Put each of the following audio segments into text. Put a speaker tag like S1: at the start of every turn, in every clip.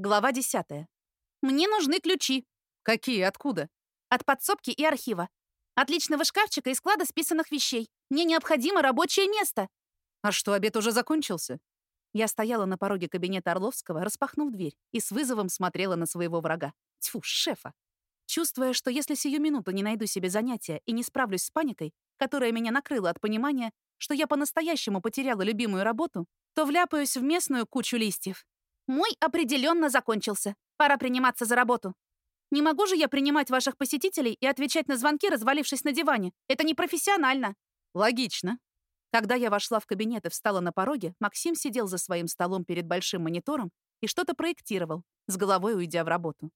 S1: Глава 10. Мне нужны ключи.
S2: Какие? Откуда?
S1: От подсобки и архива. От личного шкафчика и склада списанных вещей. Мне необходимо рабочее место.
S2: А что, обед уже закончился?
S1: Я стояла на пороге кабинета Орловского, распахнув дверь, и с вызовом смотрела на своего врага. Тьфу, шефа. Чувствуя, что если сию минуту не найду себе занятия и не справлюсь с паникой, которая меня накрыла от понимания, что я по-настоящему потеряла любимую работу, то вляпаюсь в местную кучу листьев. Мой определенно закончился. Пора приниматься за работу. Не могу же я принимать ваших посетителей и отвечать на звонки, развалившись на диване. Это непрофессионально.
S2: Логично.
S1: Когда я вошла в кабинет и встала на пороге, Максим сидел за своим столом перед большим монитором и что-то проектировал, с головой уйдя в работу.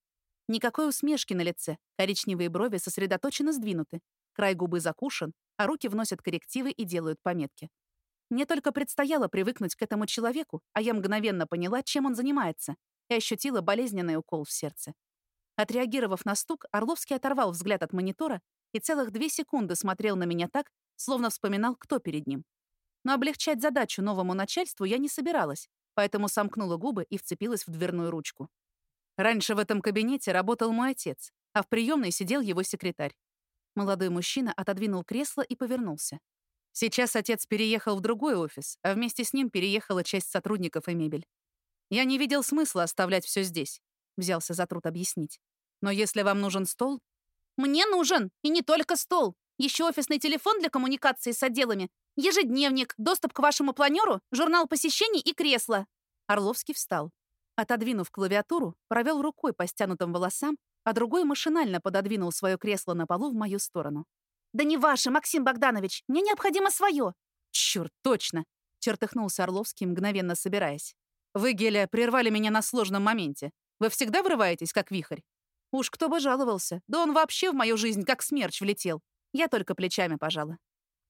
S1: Никакой усмешки на лице, коричневые брови сосредоточенно сдвинуты, край губы закушен, а руки вносят коррективы и делают пометки. Мне только предстояло привыкнуть к этому человеку, а я мгновенно поняла, чем он занимается, и ощутила болезненный укол в сердце. Отреагировав на стук, Орловский оторвал взгляд от монитора и целых две секунды смотрел на меня так, словно вспоминал, кто перед ним. Но облегчать задачу новому начальству я не собиралась, поэтому сомкнула губы и вцепилась в дверную ручку. Раньше в этом кабинете работал мой отец, а в приемной сидел его секретарь. Молодой мужчина отодвинул кресло и повернулся. Сейчас отец переехал в другой офис, а вместе с ним переехала часть сотрудников и мебель. Я не видел смысла оставлять все здесь, взялся за труд объяснить. Но если вам нужен стол... Мне нужен! И не только стол! Еще офисный телефон для коммуникации с отделами, ежедневник, доступ к вашему планеру, журнал посещений и кресло. Орловский встал. Отодвинув клавиатуру, провел рукой по стянутым волосам, а другой машинально пододвинул свое кресло на полу в мою сторону. «Да не ваше, Максим Богданович! Мне необходимо свое!» «Чёрт, точно!» — чертыхнулся Орловский, мгновенно собираясь. «Вы, Геля, прервали меня на сложном моменте. Вы всегда врываетесь, как вихрь?» Уж кто бы жаловался. Да он вообще в мою жизнь как смерч влетел. Я только плечами пожала.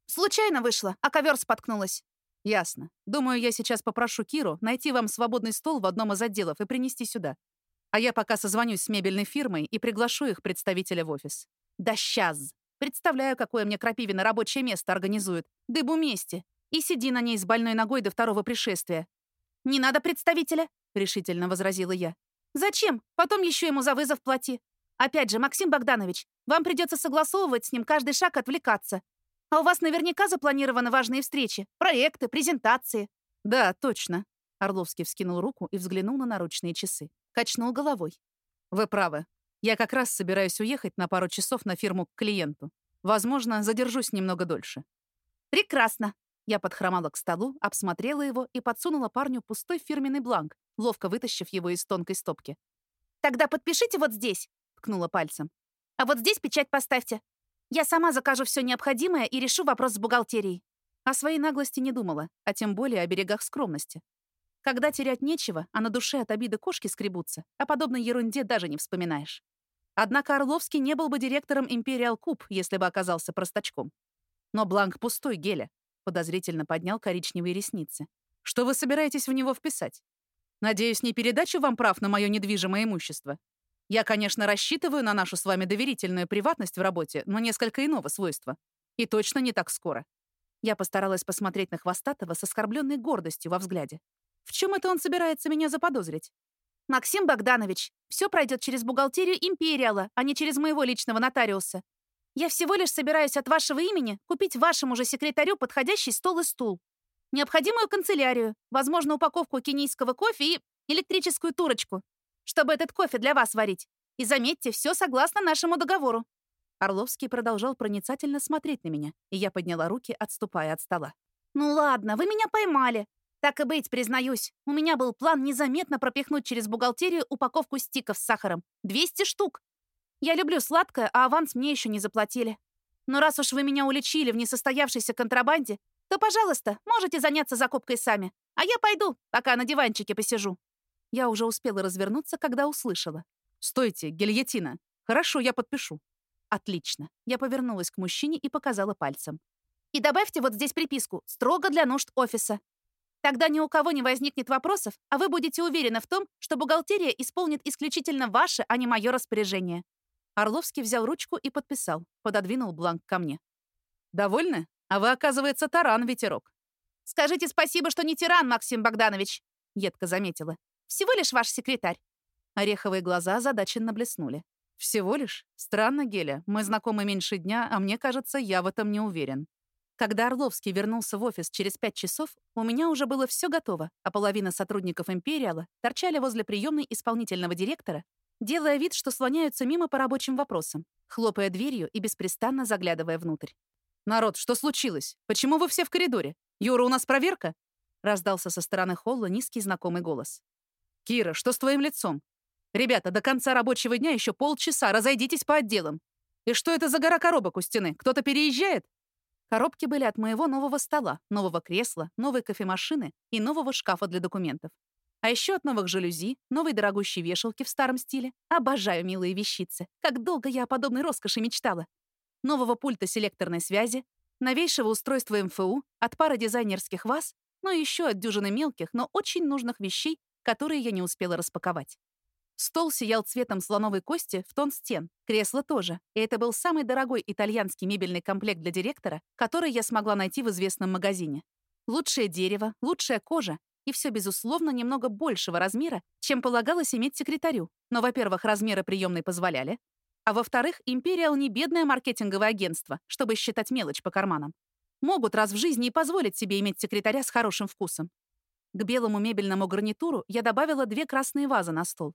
S1: «Случайно вышла, а ковер споткнулась». «Ясно. Думаю, я сейчас попрошу Киру найти вам свободный стол в одном из отделов и принести сюда. А я пока созвонюсь с мебельной фирмой и приглашу их представителя в офис». «Да сейчас!» Представляю, какое мне Крапивина рабочее место организует. Дыбу месте. И сиди на ней с больной ногой до второго пришествия. «Не надо представителя», — решительно возразила я. «Зачем? Потом еще ему за вызов плати. Опять же, Максим Богданович, вам придется согласовывать с ним каждый шаг отвлекаться. А у вас наверняка запланированы важные встречи, проекты, презентации». «Да, точно». Орловский вскинул руку и взглянул на наручные часы. Качнул головой. «Вы правы. Я как раз собираюсь уехать на пару часов на фирму к клиенту. Возможно, задержусь немного дольше. Прекрасно. Я подхромала к столу, обсмотрела его и подсунула парню пустой фирменный бланк, ловко вытащив его из тонкой стопки. «Тогда подпишите вот здесь», — ткнула пальцем. «А вот здесь печать поставьте. Я сама закажу все необходимое и решу вопрос с бухгалтерией». О своей наглости не думала, а тем более о берегах скромности. Когда терять нечего, а на душе от обиды кошки скребутся, о подобной ерунде даже не вспоминаешь. Однако Орловский не был бы директором Imperial Куб, если бы оказался простачком. Но бланк пустой, Геля. Подозрительно поднял коричневые ресницы. Что вы собираетесь в него вписать? Надеюсь, не передачу вам прав на мое недвижимое имущество. Я, конечно, рассчитываю на нашу с вами доверительную приватность в работе, но несколько иного свойства. И точно не так скоро. Я постаралась посмотреть на Хвостатого с оскорбленной гордостью во взгляде. В чем это он собирается меня заподозрить? «Максим Богданович, все пройдет через бухгалтерию Империала, а не через моего личного нотариуса. Я всего лишь собираюсь от вашего имени купить вашему же секретарю подходящий стол и стул, необходимую канцелярию, возможно, упаковку кенийского кофе и электрическую турочку, чтобы этот кофе для вас варить. И заметьте, все согласно нашему договору». Орловский продолжал проницательно смотреть на меня, и я подняла руки, отступая от стола. «Ну ладно, вы меня поймали. Так и быть, признаюсь, у меня был план незаметно пропихнуть через бухгалтерию упаковку стиков с сахаром. 200 штук. Я люблю сладкое, а аванс мне еще не заплатили. Но раз уж вы меня уличили в несостоявшейся контрабанде, то, пожалуйста, можете заняться закупкой сами. А я пойду, пока на диванчике посижу. Я уже успела развернуться, когда услышала. «Стойте, гильотина. Хорошо, я подпишу». «Отлично». Я повернулась к мужчине и показала пальцем. «И добавьте вот здесь приписку. Строго для нужд офиса. Тогда ни у кого не возникнет вопросов, а вы будете уверены в том, что бухгалтерия исполнит исключительно ваше, а не мое распоряжение». Орловский взял ручку и подписал, пододвинул бланк ко мне. «Довольны? А вы, оказывается, таран, ветерок». «Скажите спасибо, что не тиран, Максим Богданович», — едко заметила. «Всего лишь ваш секретарь. Ореховые глаза озадаченно блеснули.
S2: «Всего лишь? Странно, Геля. Мы знакомы меньше дня, а мне кажется, я в этом не уверен».
S1: Когда Орловский вернулся в офис через пять часов, у меня уже было все готово, а половина сотрудников «Империала» торчали возле приемной исполнительного директора, делая вид, что слоняются мимо по рабочим вопросам, хлопая дверью и беспрестанно заглядывая внутрь.
S2: «Народ, что случилось? Почему вы все в коридоре? Юра, у нас проверка?»
S1: Раздался со стороны холла низкий знакомый голос.
S2: «Кира, что с твоим лицом? Ребята, до конца рабочего дня еще полчаса, разойдитесь по отделам. И что это за гора коробок у стены? Кто-то переезжает?»
S1: Коробки были от моего нового стола, нового кресла, новой кофемашины и нового шкафа для документов. А еще от новых жалюзи, новой дорогущей вешалки в старом стиле. Обожаю милые вещицы. Как долго я о подобной роскоши мечтала. Нового пульта селекторной связи, новейшего устройства МФУ, от пары дизайнерских ваз, но еще от дюжины мелких, но очень нужных вещей, которые я не успела распаковать. Стол сиял цветом слоновой кости в тон стен, кресло тоже, и это был самый дорогой итальянский мебельный комплект для директора, который я смогла найти в известном магазине. Лучшее дерево, лучшая кожа и все, безусловно, немного большего размера, чем полагалось иметь секретарю. Но, во-первых, размеры приемной позволяли, а во-вторых, Imperial не бедное маркетинговое агентство, чтобы считать мелочь по карманам. Могут раз в жизни и позволить себе иметь секретаря с хорошим вкусом. К белому мебельному гарнитуру я добавила две красные вазы на стол.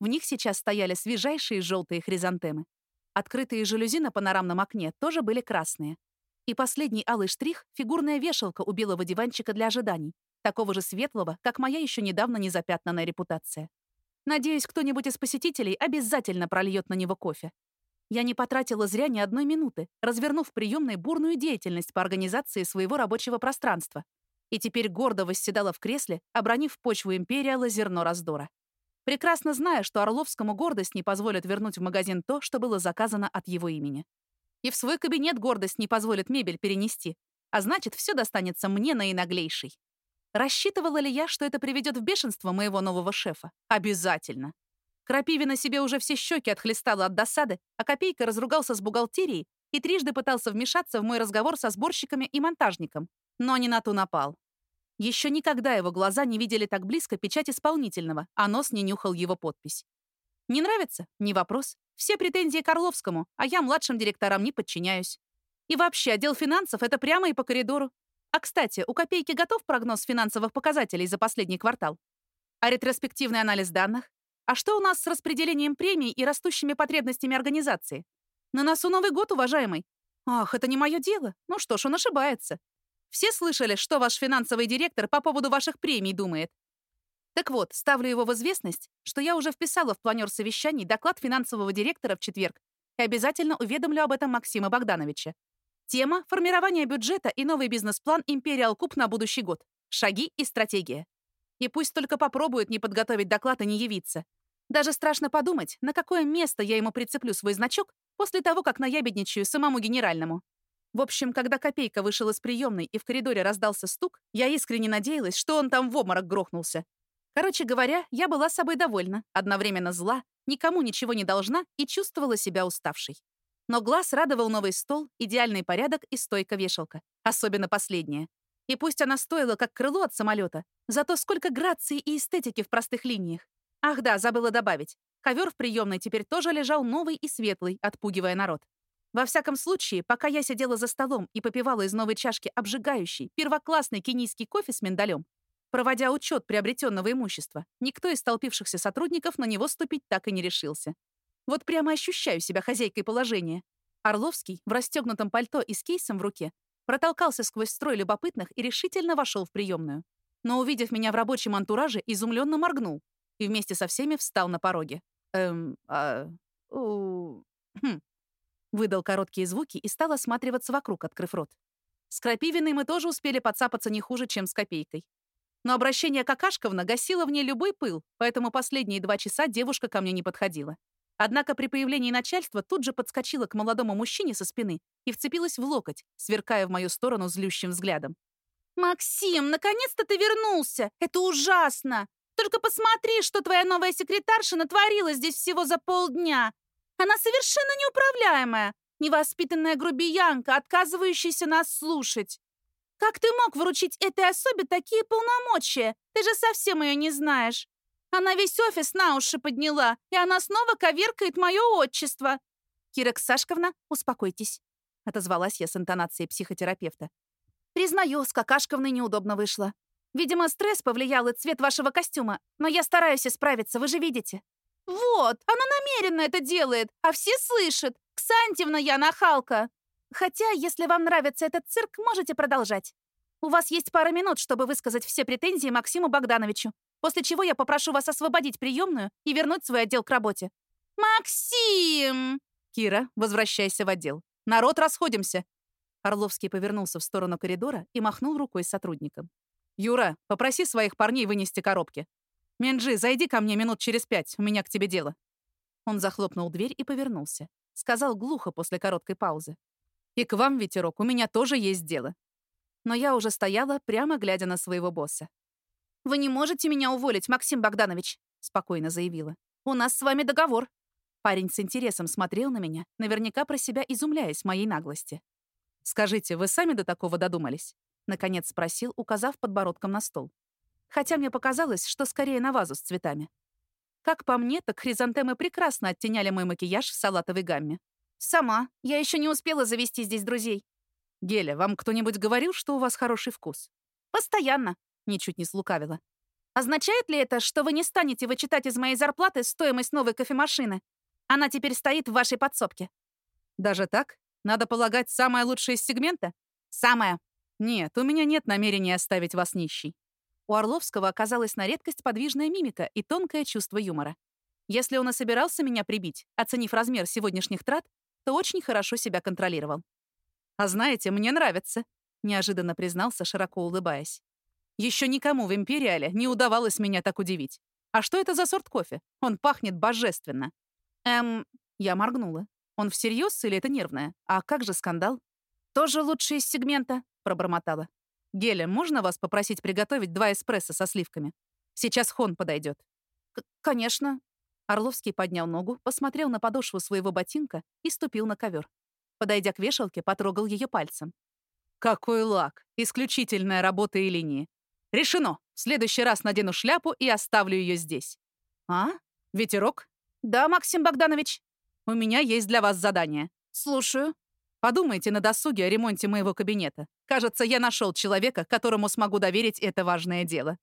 S1: В них сейчас стояли свежайшие желтые хризантемы. Открытые жалюзи на панорамном окне тоже были красные. И последний алый штрих — фигурная вешалка у белого диванчика для ожиданий, такого же светлого, как моя еще недавно незапятнанная репутация. Надеюсь, кто-нибудь из посетителей обязательно прольет на него кофе. Я не потратила зря ни одной минуты, развернув в приемной бурную деятельность по организации своего рабочего пространства. И теперь гордо восседала в кресле, обронив почву империала зерно раздора прекрасно зная, что Орловскому гордость не позволит вернуть в магазин то, что было заказано от его имени. И в свой кабинет гордость не позволит мебель перенести, а значит, все достанется мне наинаглейший. Рассчитывала ли я, что это приведет в бешенство моего нового шефа? Обязательно. Крапивина себе уже все щеки отхлестала от досады, а Копейка разругался с бухгалтерией и трижды пытался вмешаться в мой разговор со сборщиками и монтажником, но не на ту напал. Еще никогда его глаза не видели так близко печать исполнительного, а нос не нюхал его подпись. Не нравится? Не вопрос. Все претензии к Орловскому, а я младшим директорам не подчиняюсь. И вообще, отдел финансов — это прямо и по коридору. А, кстати, у Копейки готов прогноз финансовых показателей за последний квартал? А ретроспективный анализ данных? А что у нас с распределением премий и растущими потребностями организации? На носу Новый год, уважаемый. Ах, это не мое дело. Ну что ж, он ошибается. Все слышали, что ваш финансовый директор по поводу ваших премий думает? Так вот, ставлю его в известность, что я уже вписала в планер совещаний доклад финансового директора в четверг и обязательно уведомлю об этом Максима Богдановича. Тема — формирование бюджета и новый бизнес-план Imperial Куб на будущий год. Шаги и стратегия. И пусть только попробует не подготовить доклад и не явиться. Даже страшно подумать, на какое место я ему прицеплю свой значок после того, как наябедничаю самому генеральному. В общем, когда Копейка вышел из приемной и в коридоре раздался стук, я искренне надеялась, что он там в обморок грохнулся. Короче говоря, я была собой довольна, одновременно зла, никому ничего не должна и чувствовала себя уставшей. Но глаз радовал новый стол, идеальный порядок и стойка-вешалка. Особенно последняя. И пусть она стоила как крыло от самолета, зато сколько грации и эстетики в простых линиях. Ах да, забыла добавить. Ковер в приемной теперь тоже лежал новый и светлый, отпугивая народ. Во всяком случае, пока я сидела за столом и попивала из новой чашки обжигающий, первоклассный кенийский кофе с миндалем, проводя учет приобретенного имущества, никто из столпившихся сотрудников на него ступить так и не решился. Вот прямо ощущаю себя хозяйкой положения. Орловский, в расстегнутом пальто и с кейсом в руке, протолкался сквозь строй любопытных и решительно вошел в приемную. Но, увидев меня в рабочем антураже, изумленно моргнул и вместе со всеми встал на пороге. Эм, а... У... Хм. Выдал короткие звуки и стал осматриваться вокруг, открыв рот. С Крапивиной мы тоже успели подцапаться не хуже, чем с Копейкой. Но обращение Какашковна гасило в ней любой пыл, поэтому последние два часа девушка ко мне не подходила. Однако при появлении начальства тут же подскочила к молодому мужчине со спины и вцепилась в локоть, сверкая в мою сторону злющим взглядом. «Максим, наконец-то ты вернулся! Это ужасно! Только посмотри, что твоя новая секретарша натворила здесь всего за полдня! Она совершенно неуправляемая, невоспитанная грубиянка, отказывающаяся нас слушать. Как ты мог вручить этой особе такие полномочия? Ты же совсем ее не знаешь. Она весь офис на уши подняла, и она снова коверкает мое отчество. Кира Ксашковна, успокойтесь. Отозвалась я с интонацией психотерапевта. Признаю, с Какашковной неудобно вышло. Видимо, стресс повлиял и цвет вашего костюма, но я стараюсь исправиться, вы же видите. Вот, она намеренно это делает, а все слышат. Ксантьевна я нахалка. Хотя, если вам нравится этот цирк, можете продолжать. У вас есть пара минут, чтобы высказать все претензии Максиму Богдановичу, после чего я попрошу вас освободить приемную и вернуть свой отдел к работе. Максим!
S2: Кира, возвращайся в отдел. Народ, расходимся. Орловский повернулся в сторону коридора и махнул рукой сотрудникам. «Юра, попроси своих парней вынести коробки. Менджи, зайди ко мне минут через пять, у меня к тебе дело». Он захлопнул дверь и повернулся. Сказал глухо после короткой паузы. «И к вам, ветерок, у меня тоже есть дело но я уже стояла, прямо глядя на своего босса.
S1: «Вы не можете меня уволить, Максим Богданович», — спокойно заявила. «У нас с вами договор». Парень с интересом смотрел на меня, наверняка про себя изумляясь моей наглости.
S2: «Скажите, вы сами до такого додумались?» — наконец спросил, указав подбородком на стол. Хотя мне показалось, что скорее на вазу с цветами. Как по мне, так хризантемы прекрасно оттеняли мой макияж в салатовой гамме.
S1: «Сама. Я еще не успела завести здесь друзей.
S2: «Геля, вам кто-нибудь говорил, что у вас хороший вкус?»
S1: «Постоянно», —
S2: ничуть не слукавила.
S1: «Означает ли это, что вы не станете вычитать из моей зарплаты стоимость новой кофемашины? Она теперь стоит в вашей подсобке».
S2: «Даже так? Надо полагать, самое лучшее из сегмента?»
S1: «Самое».
S2: «Нет, у меня нет намерения оставить вас нищей». У Орловского оказалась на редкость подвижная мимика и тонкое чувство юмора. Если он и собирался меня прибить, оценив размер сегодняшних трат, то очень хорошо себя контролировал. «А знаете, мне нравится», — неожиданно признался, широко улыбаясь. Еще никому в Империале не удавалось меня так удивить. А что это за сорт кофе? Он пахнет божественно. Эм, я моргнула. Он всерьез или это нервное? А как же скандал?
S1: Тоже лучший из сегмента, пробормотала.
S2: Геля, можно вас попросить приготовить два эспрессо со сливками? Сейчас Хон подойдет.
S1: Конечно.
S2: Орловский поднял ногу, посмотрел на подошву своего ботинка и ступил на ковер. Подойдя к вешалке, потрогал ее пальцем. «Какой лак! Исключительная работа и линии. Решено! В следующий раз надену шляпу и оставлю ее здесь». «А? Ветерок?»
S1: «Да, Максим Богданович».
S2: «У меня есть для вас задание».
S1: «Слушаю».
S2: Подумайте на досуге о ремонте моего кабинета. Кажется, я нашел человека, которому смогу доверить это важное дело.